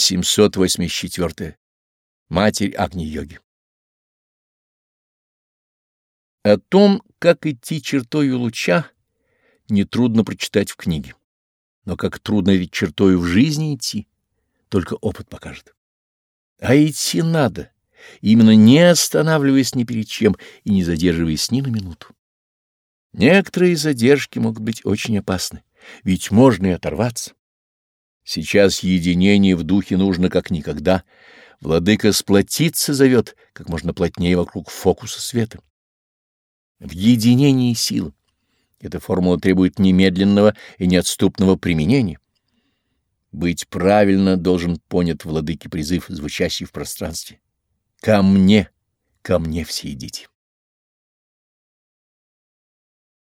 784. Матерь Агни-йоги. О том, как идти чертою луча, нетрудно прочитать в книге. Но как трудно ведь чертою в жизни идти, только опыт покажет. А идти надо, именно не останавливаясь ни перед чем и не задерживаясь ни на минуту. Некоторые задержки могут быть очень опасны, ведь можно и оторваться. Сейчас единение в духе нужно как никогда. Владыка сплотиться зовет, как можно плотнее вокруг фокуса света. В единении силы. Эта формула требует немедленного и неотступного применения. Быть правильно должен понят владыке призыв, звучащий в пространстве. «Ко мне, ко мне все идите».